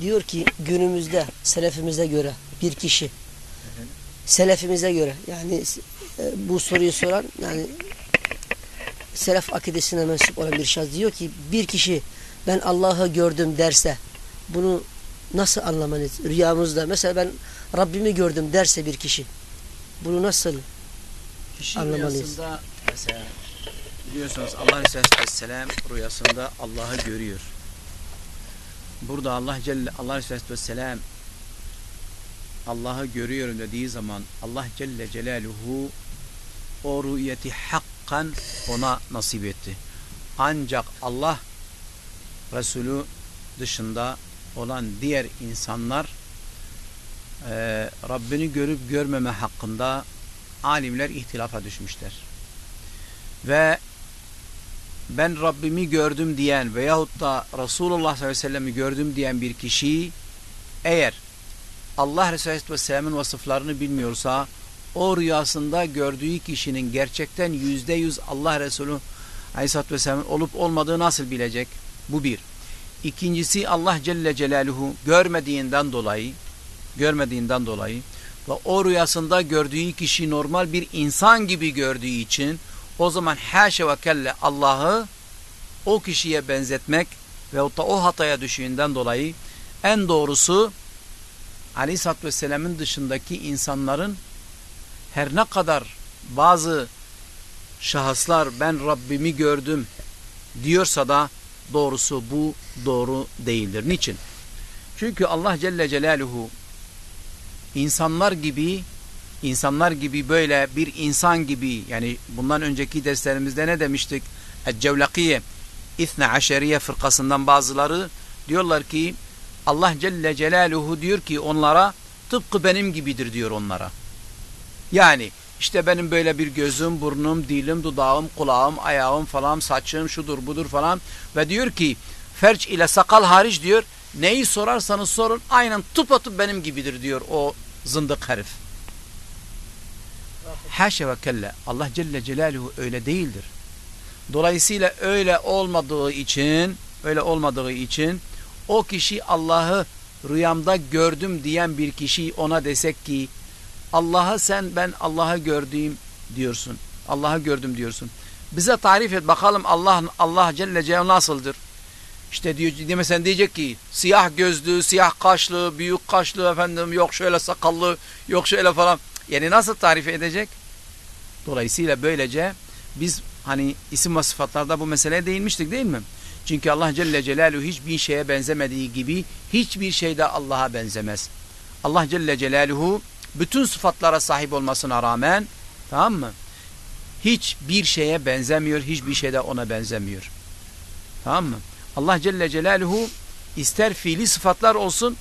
diyor ki günümüzde selefimize göre bir kişi selefimize göre yani e, bu soruyu soran yani selef akidesine mensup olan bir şahıs diyor ki bir kişi ben Allah'ı gördüm derse bunu nasıl anlamalıyız? Rüyamızda mesela ben Rabbimi gördüm derse bir kişi bunu nasıl Kişi Anlamalıyız. rüyasında mesela biliyorsunuz Allah Aleyhisselatü Vesselam rüyasında Allah'ı görüyor. Burada Allah Celle Allah Aleyhisselatü Vesselam Allah'ı görüyorum dediği zaman Allah Celle Celaluhu o rüyeti hakkan ona nasip etti. Ancak Allah Resulü dışında olan diğer insanlar e, Rabbini görüp görmeme hakkında alimler ihtilafa düşmüşler. Ve ben Rabbimi gördüm diyen veyahut da Resulullah sallallahu aleyhi ve sellem'i gördüm diyen bir kişi eğer Allah Resulü aleyhisselatü vesselamın vasıflarını bilmiyorsa o rüyasında gördüğü kişinin gerçekten yüzde yüz Allah Resulü aleyhisselatü vesselamın olup olmadığı nasıl bilecek? Bu bir. İkincisi Allah Celle Celaluhu görmediğinden dolayı görmediğinden dolayı ve o rüyasında gördüğü kişi normal bir insan gibi gördüğü için o zaman haşa ve kelle Allah'ı o kişiye benzetmek ve da o hataya düşüğünden dolayı en doğrusu Aleyhisselatü Vesselam'ın dışındaki insanların her ne kadar bazı şahıslar ben Rabbimi gördüm diyorsa da doğrusu bu doğru değildir. Niçin? Çünkü Allah Celle Celaluhu insanlar gibi insanlar gibi böyle bir insan gibi yani bundan önceki derslerimizde ne demiştik? Eccevlakiye İthne Aşeriye fırkasından bazıları diyorlar ki Allah Celle Celaluhu diyor ki onlara tıpkı benim gibidir diyor onlara. Yani işte benim böyle bir gözüm, burnum, dilim, dudağım, kulağım, ayağım falan, saçım, şudur budur falan ve diyor ki ferç ile sakal hariç diyor neyi sorarsanız sorun aynen tıpatıp benim gibidir diyor o zındık herif. Haşa ve kelle Allah Celle Celaluhu öyle değildir. Dolayısıyla öyle olmadığı için öyle olmadığı için o kişi Allah'ı rüyamda gördüm diyen bir kişi ona desek ki Allah'ı sen ben Allah'ı gördüğüm diyorsun. Allah'ı gördüm diyorsun. Bize tarif et bakalım Allah Allah Celle Celaluhu nasıldır? İşte diyor mesela diyecek ki siyah gözlü, siyah kaşlı, büyük kaşlı efendim yok şöyle sakallı, yok şöyle falan. Yani nasıl tarif edecek? Dolayısıyla böylece biz hani isim ve sıfatlarda bu meseleye değinmiştik değil mi? Çünkü Allah Celle Celaluhu hiçbir şeye benzemediği gibi hiçbir şey de Allah'a benzemez. Allah Celle Celaluhu bütün sıfatlara sahip olmasına rağmen tamam mı? Hiçbir şeye benzemiyor, hiçbir şey de ona benzemiyor. Tamam mı? Allah Celle Celaluhu ister fiili sıfatlar olsun,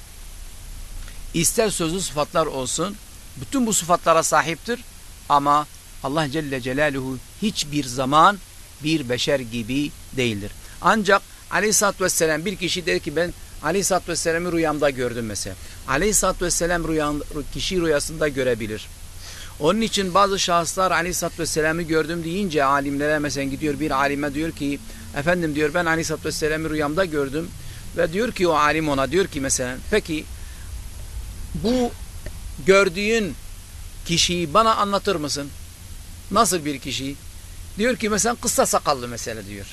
ister sözlü sıfatlar olsun, bütün bu sıfatlara sahiptir ama Allah Celle Celaluhu hiçbir zaman bir beşer gibi değildir. Ancak Aleyhisselatü Vesselam bir kişi der ki ben Aleyhisselatü Vesselam'ı rüyamda gördüm mesela. Aleyhisselatü Vesselam rüyan, kişi rüyasında görebilir. Onun için bazı şahıslar Aleyhisselatü Vesselam'ı gördüm deyince alimlere mesela gidiyor bir alime diyor ki efendim diyor ben Aleyhisselatü Vesselam'ı rüyamda gördüm ve diyor ki o alim ona diyor ki mesela peki bu gördüğün kişiyi bana anlatır mısın? Nasıl bir kişi? Diyor ki mesela kısa sakallı mesela diyor.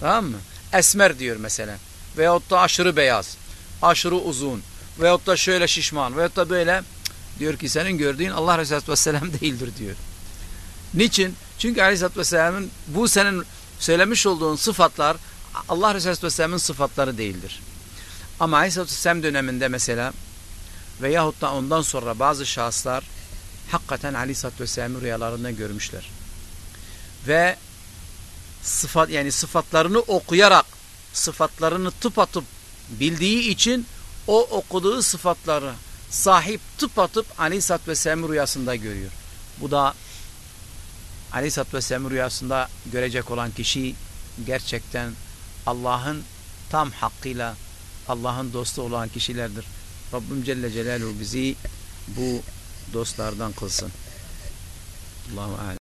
Tamam mı? Esmer diyor mesela. Veyahut da aşırı beyaz. Aşırı uzun. Veyahut da şöyle şişman. Veyahut da böyle diyor ki senin gördüğün Allah Resulü Vesselam değildir diyor. Niçin? Çünkü Aleyhisselatü Vesselam'ın bu senin söylemiş olduğun sıfatlar Allah Resulü Vesselam'ın sıfatları değildir. Ama Aleyhisselatü Vesselam döneminde mesela veyahut da ondan sonra bazı şahıslar hakikaten Aleyhisselatü Vesselam'ı rüyalarında görmüşler. Ve sıfat yani sıfatlarını okuyarak sıfatlarını tıpatıp bildiği için o okuduğu sıfatları sahip tıpatıp Aleyhisselatü Vesselam rüyasında görüyor. Bu da Aleyhisselatü Vesselam rüyasında görecek olan kişi gerçekten Allah'ın tam hakkıyla Allah'ın dostu olan kişilerdir. Rabbim Celle Celaluhu bizi bu dostlardan kılsın. Allahu alem.